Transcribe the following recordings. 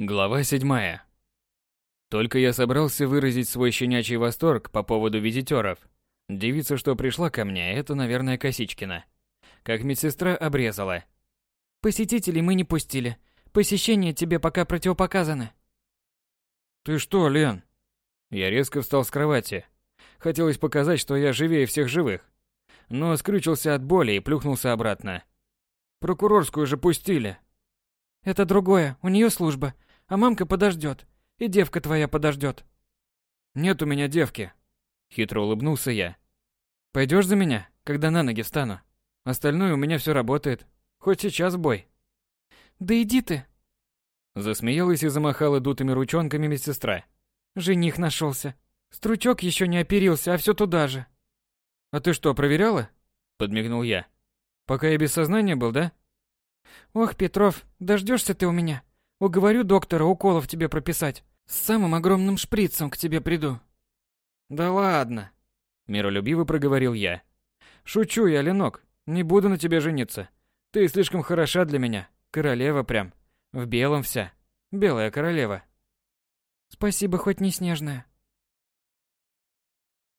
Глава седьмая. Только я собрался выразить свой щенячий восторг по поводу визитеров. Девица, что пришла ко мне, это, наверное, Косичкина. Как медсестра обрезала. Посетителей мы не пустили. Посещение тебе пока противопоказано. Ты что, Лен? Я резко встал с кровати. Хотелось показать, что я живее всех живых. Но скрючился от боли и плюхнулся обратно. Прокурорскую же пустили. Это другое, у нее служба. А мамка подождет. И девка твоя подождет. Нет у меня девки. Хитро улыбнулся я. Пойдешь за меня, когда на ноги встану? Остальное у меня все работает. Хоть сейчас бой. Да иди ты. Засмеялась и замахала дутыми ручонками медсестра. Жених нашелся. Стручок еще не оперился, а все туда же. А ты что, проверяла? Подмигнул я. Пока я без сознания был, да? Ох, Петров, дождешься ты у меня. Уговорю доктора уколов тебе прописать. С самым огромным шприцем к тебе приду. Да ладно, миролюбиво проговорил я. Шучу я, Ленок. Не буду на тебе жениться. Ты слишком хороша для меня. Королева прям. В белом вся. Белая королева. Спасибо, хоть не снежная.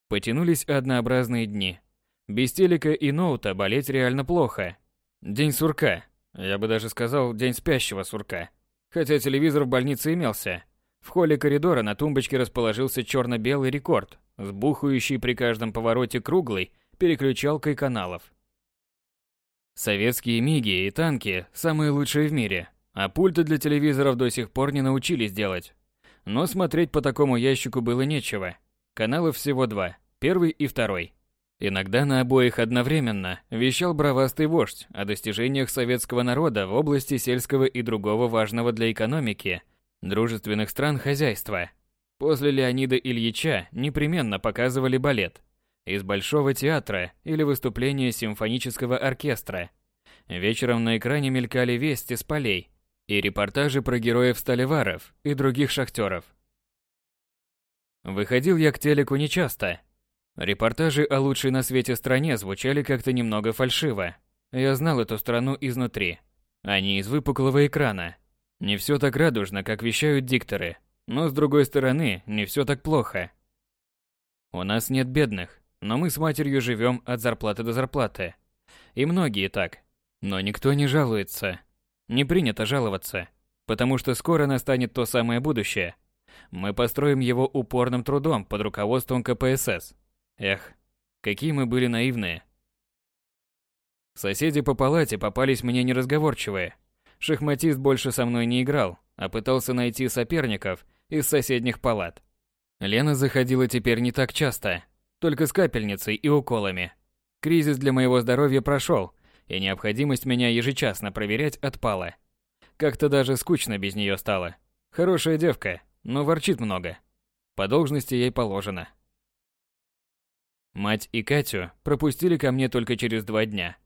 Потянулись однообразные дни. Без телека и ноута болеть реально плохо. День сурка. Я бы даже сказал, день спящего сурка. Хотя телевизор в больнице имелся. В холле коридора на тумбочке расположился черно-белый рекорд, с бухающей при каждом повороте круглой переключалкой каналов. Советские миги и танки – самые лучшие в мире, а пульты для телевизоров до сих пор не научились делать. Но смотреть по такому ящику было нечего. Каналов всего два – первый и второй. Иногда на обоих одновременно вещал бравастый вождь о достижениях советского народа в области сельского и другого важного для экономики дружественных стран хозяйства. После Леонида Ильича непременно показывали балет из Большого театра или выступление симфонического оркестра. Вечером на экране мелькали вести с полей и репортажи про героев-сталеваров и других шахтеров. Выходил я к телеку нечасто, Репортажи о лучшей на свете стране звучали как-то немного фальшиво. Я знал эту страну изнутри, а не из выпуклого экрана. Не все так радужно, как вещают дикторы, но с другой стороны, не все так плохо. У нас нет бедных, но мы с матерью живем от зарплаты до зарплаты. И многие так. Но никто не жалуется. Не принято жаловаться, потому что скоро настанет то самое будущее. Мы построим его упорным трудом под руководством КПСС. Эх, какие мы были наивные. Соседи по палате попались мне неразговорчивые. Шахматист больше со мной не играл, а пытался найти соперников из соседних палат. Лена заходила теперь не так часто, только с капельницей и уколами. Кризис для моего здоровья прошел, и необходимость меня ежечасно проверять отпала. Как-то даже скучно без нее стало. Хорошая девка, но ворчит много. По должности ей положено. Мать и Катю пропустили ко мне только через два дня.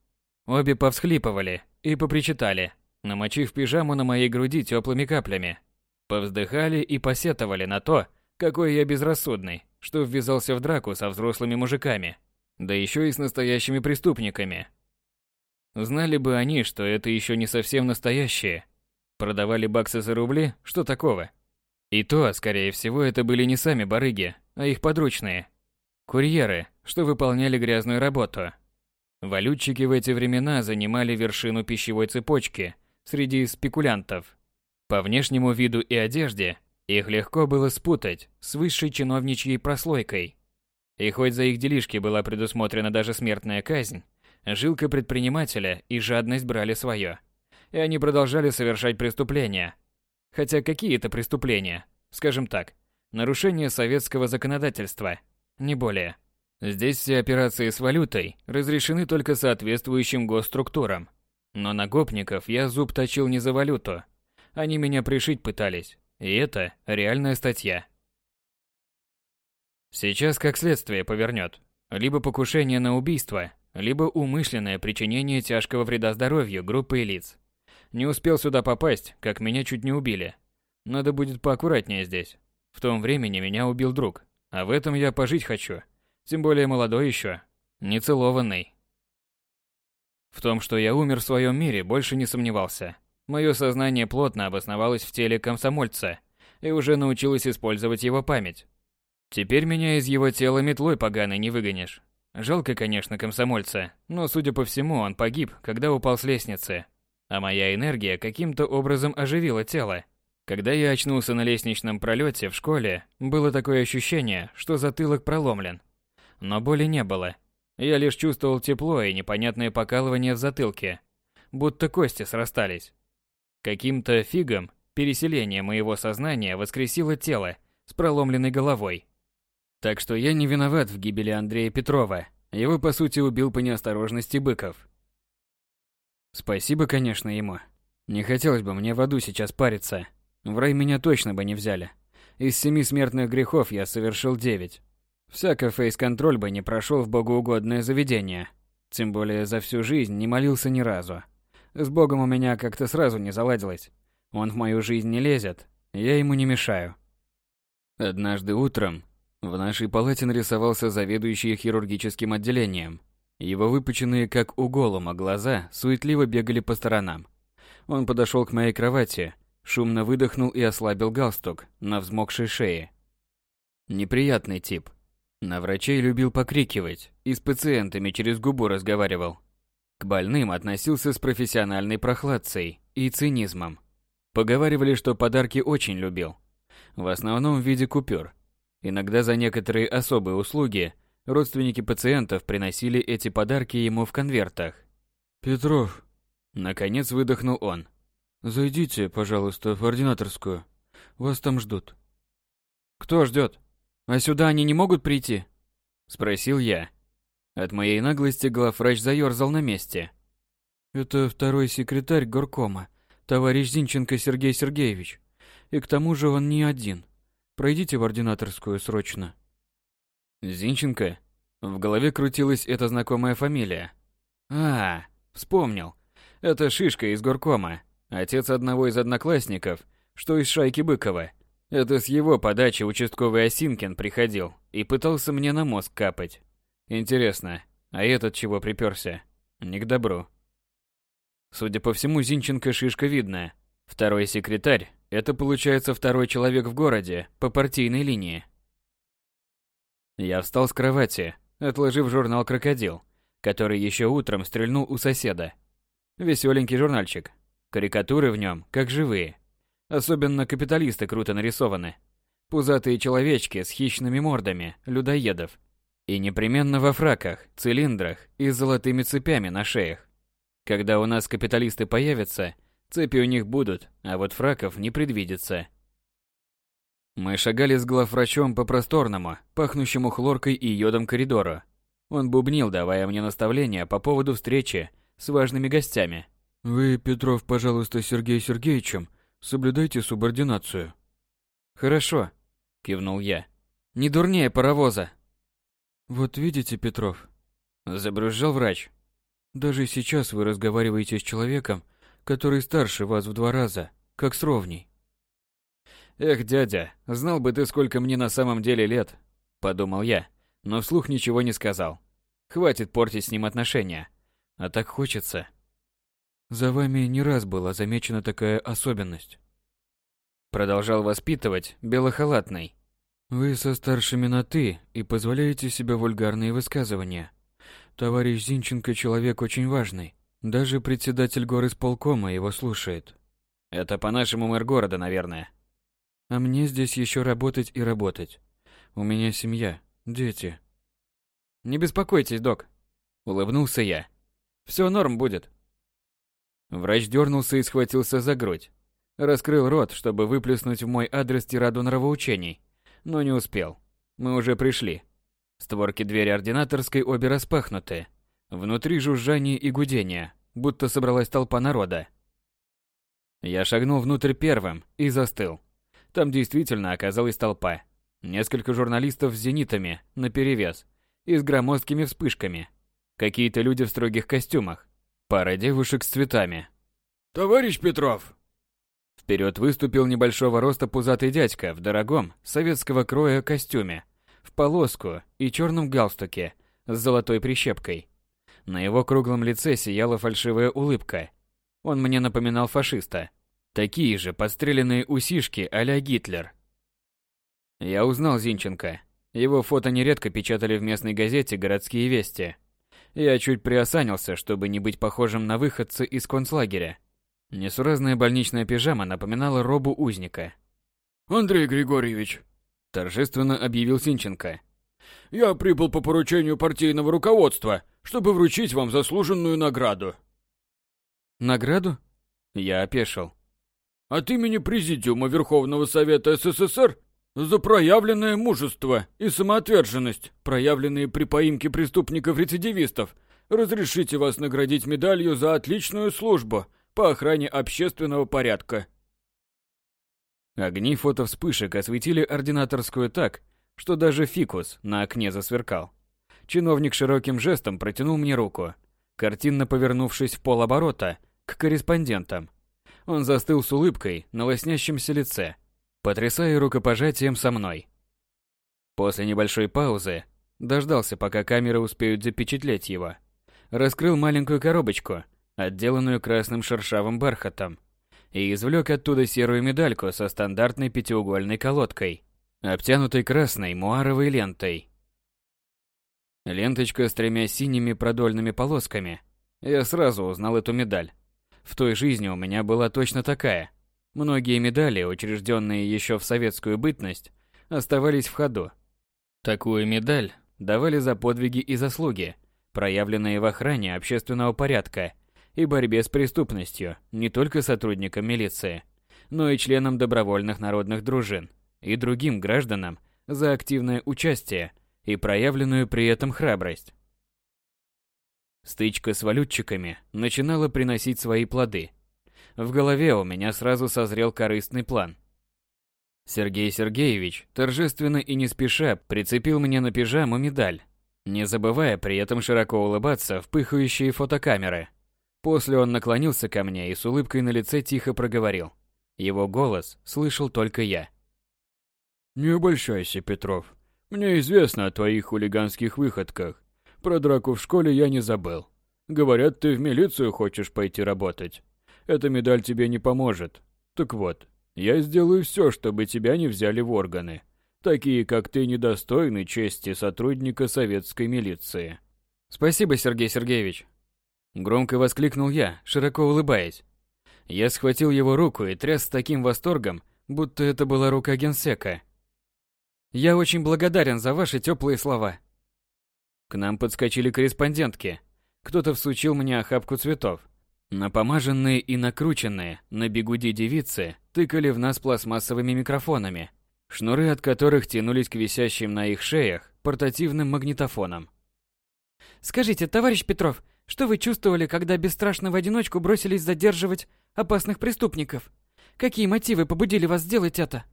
Обе повсхлипывали и попричитали, намочив пижаму на моей груди теплыми каплями. Повздыхали и посетовали на то, какой я безрассудный, что ввязался в драку со взрослыми мужиками, да еще и с настоящими преступниками. Знали бы они, что это еще не совсем настоящие. Продавали баксы за рубли, что такого? И то, скорее всего, это были не сами барыги, а их подручные – Курьеры, что выполняли грязную работу. Валютчики в эти времена занимали вершину пищевой цепочки среди спекулянтов. По внешнему виду и одежде их легко было спутать с высшей чиновничьей прослойкой. И хоть за их делишки была предусмотрена даже смертная казнь, жилка предпринимателя и жадность брали свое. И они продолжали совершать преступления. Хотя какие это преступления? Скажем так, нарушение советского законодательства – не более. Здесь все операции с валютой разрешены только соответствующим госструктурам. Но на гопников я зуб точил не за валюту. Они меня пришить пытались. И это реальная статья. Сейчас как следствие повернет. Либо покушение на убийство, либо умышленное причинение тяжкого вреда здоровью группы лиц. Не успел сюда попасть, как меня чуть не убили. Надо будет поаккуратнее здесь. В том времени меня убил друг, а в этом я пожить хочу. Тем более молодой еще. Нецелованный. В том, что я умер в своем мире, больше не сомневался. Мое сознание плотно обосновалось в теле комсомольца и уже научилось использовать его память. Теперь меня из его тела метлой поганой не выгонишь. Жалко, конечно, комсомольца, но, судя по всему, он погиб, когда упал с лестницы. А моя энергия каким-то образом оживила тело. Когда я очнулся на лестничном пролете в школе, было такое ощущение, что затылок проломлен. Но боли не было. Я лишь чувствовал тепло и непонятное покалывание в затылке, будто кости срастались. Каким-то фигом переселение моего сознания воскресило тело с проломленной головой. Так что я не виноват в гибели Андрея Петрова. Его, по сути, убил по неосторожности Быков. Спасибо, конечно, ему. Не хотелось бы мне в аду сейчас париться. В рай меня точно бы не взяли. Из семи смертных грехов я совершил девять. Всяко фейс-контроль бы не прошел в богоугодное заведение. Тем более за всю жизнь не молился ни разу. С Богом у меня как-то сразу не заладилось. Он в мою жизнь не лезет, я ему не мешаю. Однажды утром в нашей палате нарисовался заведующий хирургическим отделением. Его выпученные, как у голума, глаза суетливо бегали по сторонам. Он подошел к моей кровати, шумно выдохнул и ослабил галстук на взмокшей шее. Неприятный тип. На врачей любил покрикивать и с пациентами через губу разговаривал. К больным относился с профессиональной прохладцей и цинизмом. Поговаривали, что подарки очень любил. В основном в виде купюр. Иногда за некоторые особые услуги родственники пациентов приносили эти подарки ему в конвертах. «Петров», — наконец выдохнул он. «Зайдите, пожалуйста, в ординаторскую. Вас там ждут». «Кто ждет? А сюда они не могут прийти?» — спросил я. От моей наглости главврач заерзал на месте. «Это второй секретарь горкома, товарищ Зинченко Сергей Сергеевич. И к тому же он не один. Пройдите в ординаторскую срочно». Зинченко? В голове крутилась эта знакомая фамилия. А, вспомнил. Это Шишка из горкома, отец одного из одноклассников, что из шайки Быкова. Это с его подачи участковый Осинкин приходил и пытался мне на мозг капать. Интересно, а этот чего приперся? Не к добру. Судя по всему, Зинченко шишка видная. Второй секретарь – это получается второй человек в городе по партийной линии. Я встал с кровати, отложив журнал «Крокодил», который еще утром стрельнул у соседа. Веселенький журнальчик. Карикатуры в нем, как живые. Особенно капиталисты круто нарисованы. Пузатые человечки с хищными мордами, людоедов – и непременно во фраках, цилиндрах и с золотыми цепями на шеях. Когда у нас капиталисты появятся, цепи у них будут, а вот фраков не предвидится. Мы шагали с главврачом по просторному, пахнущему хлоркой и йодом коридору. Он бубнил, давая мне наставления по поводу встречи с важными гостями. «Вы, Петров, пожалуйста, Сергей Сергеевичем, соблюдайте субординацию». «Хорошо», – кивнул я. «Не дурнее паровоза». Вот видите, Петров, забрызжал врач. Даже сейчас вы разговариваете с человеком, который старше вас в два раза, как с ровней. Эх, дядя, знал бы ты, сколько мне на самом деле лет, подумал я, но вслух ничего не сказал. Хватит портить с ним отношения. А так хочется. За вами не раз была замечена такая особенность. Продолжал воспитывать белохалатный. Вы со старшими на «ты» и позволяете себе вульгарные высказывания. Товарищ Зинченко человек очень важный. Даже председатель горисполкома его слушает. Это по-нашему мэр города, наверное. А мне здесь еще работать и работать. У меня семья, дети. Не беспокойтесь, док. Улыбнулся я. Все норм будет. Врач дернулся и схватился за грудь. Раскрыл рот, чтобы выплеснуть в мой адрес тираду нравоучений но не успел. Мы уже пришли. Створки двери ординаторской обе распахнуты. Внутри жужжание и гудение, будто собралась толпа народа. Я шагнул внутрь первым и застыл. Там действительно оказалась толпа. Несколько журналистов с зенитами, наперевес, и с громоздкими вспышками. Какие-то люди в строгих костюмах. Пара девушек с цветами. «Товарищ Петров!» Вперед выступил небольшого роста пузатый дядька в дорогом, советского кроя костюме, в полоску и черном галстуке с золотой прищепкой. На его круглом лице сияла фальшивая улыбка. Он мне напоминал фашиста. Такие же подстреленные усишки а-ля Гитлер. Я узнал Зинченко. Его фото нередко печатали в местной газете «Городские вести». Я чуть приосанился, чтобы не быть похожим на выходца из концлагеря. Несуразная больничная пижама напоминала робу узника. «Андрей Григорьевич», – торжественно объявил Синченко, – «я прибыл по поручению партийного руководства, чтобы вручить вам заслуженную награду». «Награду?» Я опешил. «От имени Президиума Верховного Совета СССР за проявленное мужество и самоотверженность, проявленные при поимке преступников-рецидивистов, разрешите вас наградить медалью за отличную службу по охране общественного порядка. Огни фотовспышек осветили ординаторскую так, что даже фикус на окне засверкал. Чиновник широким жестом протянул мне руку, картинно повернувшись в полоборота к корреспондентам. Он застыл с улыбкой на лоснящемся лице, потрясая рукопожатием со мной. После небольшой паузы дождался, пока камеры успеют запечатлеть его. Раскрыл маленькую коробочку, отделанную красным шершавым бархатом, и извлек оттуда серую медальку со стандартной пятиугольной колодкой, обтянутой красной муаровой лентой. Ленточка с тремя синими продольными полосками. Я сразу узнал эту медаль. В той жизни у меня была точно такая. Многие медали, учрежденные еще в советскую бытность, оставались в ходу. Такую медаль давали за подвиги и заслуги, проявленные в охране общественного порядка и борьбе с преступностью не только сотрудникам милиции, но и членам добровольных народных дружин и другим гражданам за активное участие и проявленную при этом храбрость. Стычка с валютчиками начинала приносить свои плоды – в голове у меня сразу созрел корыстный план. Сергей Сергеевич торжественно и не спеша прицепил мне на пижаму медаль, не забывая при этом широко улыбаться в пыхающие фотокамеры. После он наклонился ко мне и с улыбкой на лице тихо проговорил. Его голос слышал только я. «Не обольщайся, Петров. Мне известно о твоих хулиганских выходках. Про драку в школе я не забыл. Говорят, ты в милицию хочешь пойти работать. Эта медаль тебе не поможет. Так вот, я сделаю все, чтобы тебя не взяли в органы. Такие, как ты, недостойны чести сотрудника советской милиции. Спасибо, Сергей Сергеевич. Громко воскликнул я, широко улыбаясь. Я схватил его руку и тряс с таким восторгом, будто это была рука генсека. Я очень благодарен за ваши теплые слова. К нам подскочили корреспондентки. Кто-то всучил мне охапку цветов. Напомаженные и накрученные на бегуди девицы тыкали в нас пластмассовыми микрофонами, шнуры от которых тянулись к висящим на их шеях портативным магнитофонам. «Скажите, товарищ Петров, что вы чувствовали, когда бесстрашно в одиночку бросились задерживать опасных преступников? Какие мотивы побудили вас сделать это?»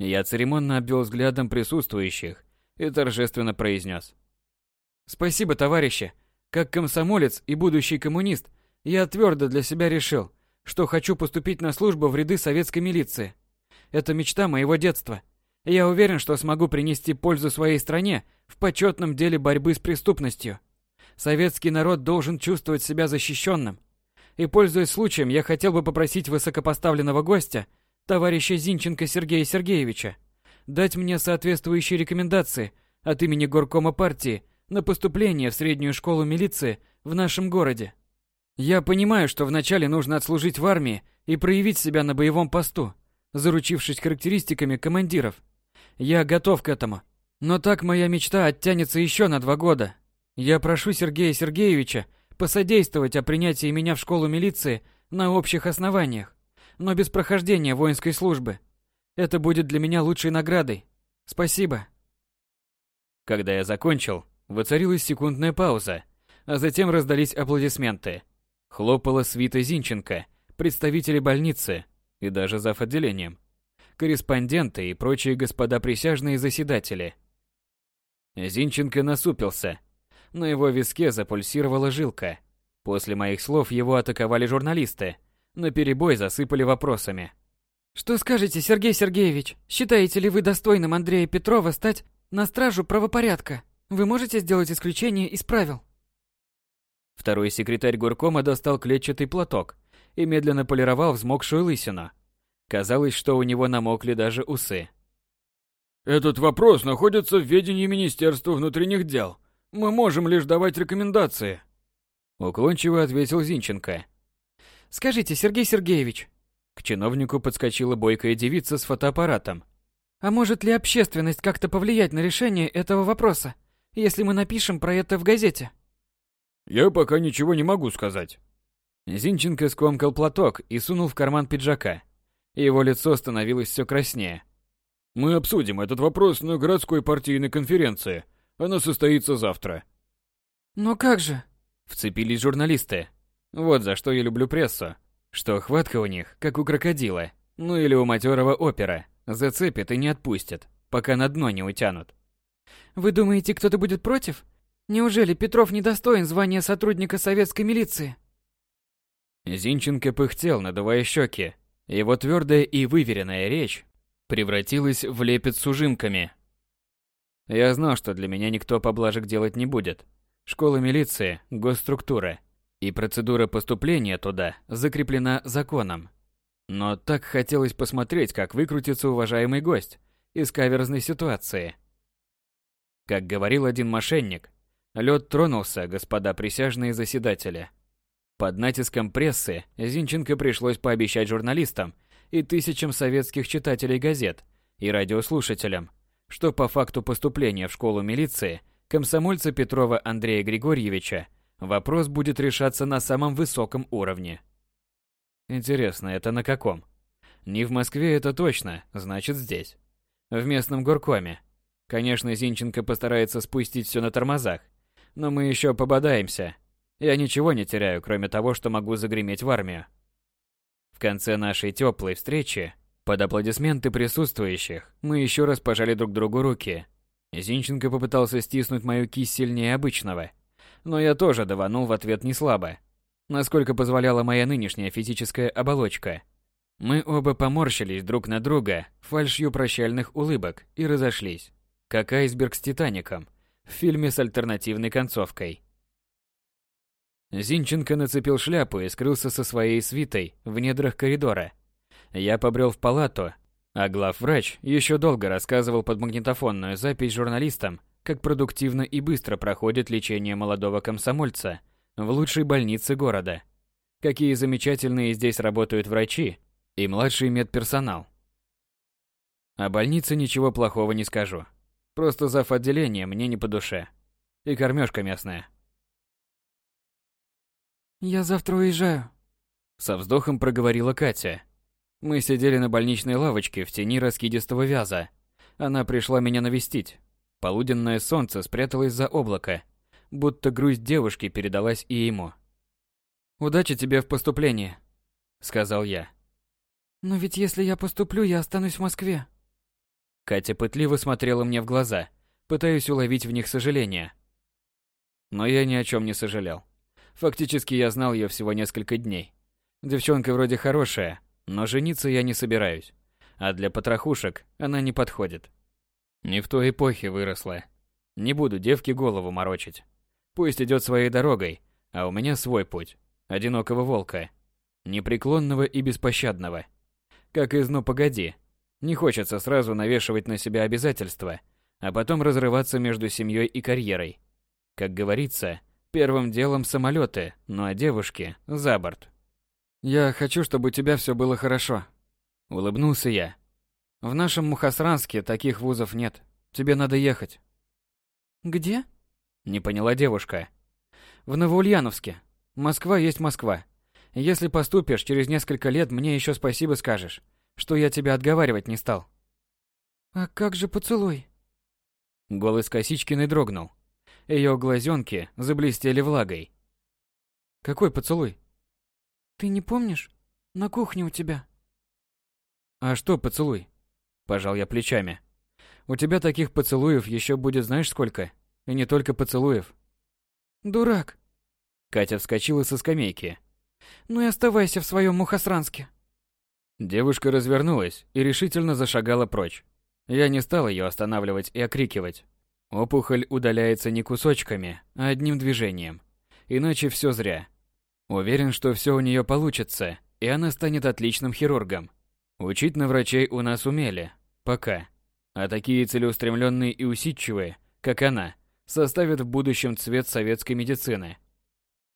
Я церемонно обвел взглядом присутствующих и торжественно произнес. «Спасибо, товарищи. Как комсомолец и будущий коммунист – я твердо для себя решил, что хочу поступить на службу в ряды советской милиции. Это мечта моего детства. Я уверен, что смогу принести пользу своей стране в почетном деле борьбы с преступностью. Советский народ должен чувствовать себя защищенным. И, пользуясь случаем, я хотел бы попросить высокопоставленного гостя, товарища Зинченко Сергея Сергеевича, дать мне соответствующие рекомендации от имени горкома партии на поступление в среднюю школу милиции в нашем городе. Я понимаю, что вначале нужно отслужить в армии и проявить себя на боевом посту, заручившись характеристиками командиров. Я готов к этому. Но так моя мечта оттянется еще на два года. Я прошу Сергея Сергеевича посодействовать о принятии меня в школу милиции на общих основаниях, но без прохождения воинской службы. Это будет для меня лучшей наградой. Спасибо. Когда я закончил, воцарилась секундная пауза, а затем раздались аплодисменты. Хлопала свита Зинченко, представители больницы и даже зав. отделением, корреспонденты и прочие господа присяжные заседатели. Зинченко насупился. На его виске запульсировала жилка. После моих слов его атаковали журналисты. На перебой засыпали вопросами. «Что скажете, Сергей Сергеевич? Считаете ли вы достойным Андрея Петрова стать на стражу правопорядка? Вы можете сделать исключение из правил?» Второй секретарь горкома достал клетчатый платок и медленно полировал взмокшую лысину. Казалось, что у него намокли даже усы. Этот вопрос находится в ведении Министерства внутренних дел. Мы можем лишь давать рекомендации. Уклончиво ответил Зинченко. Скажите, Сергей Сергеевич. К чиновнику подскочила бойкая девица с фотоаппаратом. А может ли общественность как-то повлиять на решение этого вопроса, если мы напишем про это в газете? Я пока ничего не могу сказать. Зинченко скомкал платок и сунул в карман пиджака. Его лицо становилось все краснее. Мы обсудим этот вопрос на городской партийной конференции. Она состоится завтра. Но как же? Вцепились журналисты. Вот за что я люблю прессу. Что хватка у них, как у крокодила. Ну или у матерого опера. Зацепит и не отпустят, пока на дно не утянут. Вы думаете, кто-то будет против? Неужели Петров недостоин звания сотрудника советской милиции? Зинченко пыхтел, надувая щеки. Его твердая и выверенная речь превратилась в лепет с ужимками. Я знал, что для меня никто поблажек делать не будет. Школа милиции, госструктура. И процедура поступления туда закреплена законом. Но так хотелось посмотреть, как выкрутится уважаемый гость из каверзной ситуации. Как говорил один мошенник, лед тронулся, господа присяжные заседатели. Под натиском прессы Зинченко пришлось пообещать журналистам и тысячам советских читателей газет и радиослушателям, что по факту поступления в школу милиции комсомольца Петрова Андрея Григорьевича вопрос будет решаться на самом высоком уровне. Интересно, это на каком? Не в Москве это точно, значит здесь. В местном горкоме. Конечно, Зинченко постарается спустить все на тормозах, но мы еще пободаемся. Я ничего не теряю, кроме того, что могу загреметь в армию. В конце нашей теплой встречи, под аплодисменты присутствующих, мы еще раз пожали друг другу руки. Зинченко попытался стиснуть мою кисть сильнее обычного, но я тоже даванул в ответ не слабо насколько позволяла моя нынешняя физическая оболочка. Мы оба поморщились друг на друга фальшью прощальных улыбок и разошлись, как айсберг с Титаником в фильме с альтернативной концовкой. Зинченко нацепил шляпу и скрылся со своей свитой в недрах коридора. Я побрел в палату, а главврач еще долго рассказывал под магнитофонную запись журналистам, как продуктивно и быстро проходит лечение молодого комсомольца – в лучшей больнице города. Какие замечательные здесь работают врачи и младший медперсонал. О больнице ничего плохого не скажу. Просто зав. отделение мне не по душе. И кормежка местная. «Я завтра уезжаю», — со вздохом проговорила Катя. Мы сидели на больничной лавочке в тени раскидистого вяза. Она пришла меня навестить. Полуденное солнце спряталось за облако, будто грусть девушки передалась и ему. «Удачи тебе в поступлении», — сказал я. «Но ведь если я поступлю, я останусь в Москве». Катя пытливо смотрела мне в глаза, пытаясь уловить в них сожаление. Но я ни о чем не сожалел. Фактически я знал ее всего несколько дней. Девчонка вроде хорошая, но жениться я не собираюсь. А для потрохушек она не подходит. Не в той эпохе выросла. Не буду девке голову морочить. Пусть идет своей дорогой, а у меня свой путь. Одинокого волка. Непреклонного и беспощадного. Как из «Ну погоди». Не хочется сразу навешивать на себя обязательства, а потом разрываться между семьей и карьерой. Как говорится, первым делом самолеты, ну а девушки – за борт. «Я хочу, чтобы у тебя все было хорошо», – улыбнулся я. «В нашем Мухасранске таких вузов нет. Тебе надо ехать». «Где?» Не поняла девушка. В Новоульяновске. Москва есть Москва. Если поступишь, через несколько лет мне еще спасибо скажешь, что я тебя отговаривать не стал. А как же поцелуй? Голос Косичкиной дрогнул. Ее глазенки заблестели влагой. Какой поцелуй? Ты не помнишь? На кухне у тебя. А что поцелуй? Пожал я плечами. У тебя таких поцелуев еще будет знаешь сколько? И не только поцелуев. Дурак. Катя вскочила со скамейки. Ну и оставайся в своем мухосранске. Девушка развернулась и решительно зашагала прочь. Я не стал ее останавливать и окрикивать. Опухоль удаляется не кусочками, а одним движением. иначе все зря. Уверен, что все у нее получится, и она станет отличным хирургом. Учить на врачей у нас умели. Пока. А такие целеустремленные и усидчивые, как она, составят в будущем цвет советской медицины.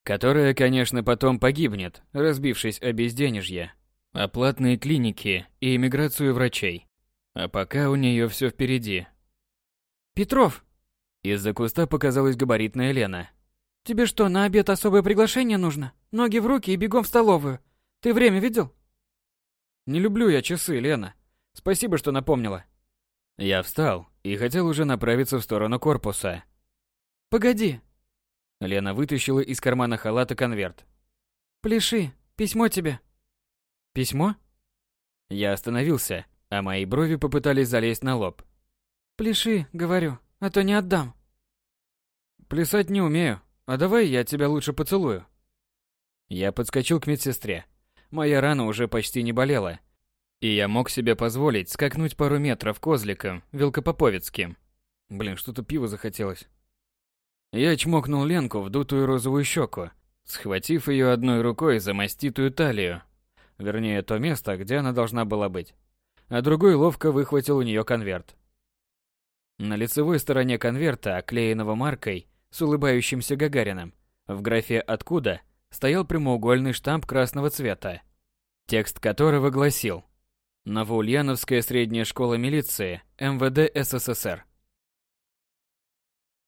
Которая, конечно, потом погибнет, разбившись о безденежье, оплатные клиники и эмиграцию врачей. А пока у нее все впереди. «Петров!» Из-за куста показалась габаритная Лена. «Тебе что, на обед особое приглашение нужно? Ноги в руки и бегом в столовую. Ты время видел?» «Не люблю я часы, Лена. Спасибо, что напомнила». Я встал и хотел уже направиться в сторону корпуса. «Погоди!» Лена вытащила из кармана халата конверт. «Пляши, письмо тебе». «Письмо?» Я остановился, а мои брови попытались залезть на лоб. «Пляши, говорю, а то не отдам». «Плясать не умею, а давай я тебя лучше поцелую». Я подскочил к медсестре. Моя рана уже почти не болела, и я мог себе позволить скакнуть пару метров козликом, велкопоповецким. Блин, что-то пиво захотелось. Я чмокнул Ленку в дутую розовую щеку, схватив ее одной рукой за маститую талию, вернее, то место, где она должна была быть, а другой ловко выхватил у нее конверт. На лицевой стороне конверта, оклеенного маркой с улыбающимся Гагарином, в графе «Откуда» стоял прямоугольный штамп красного цвета, текст которого гласил «Новоульяновская средняя школа милиции, МВД СССР».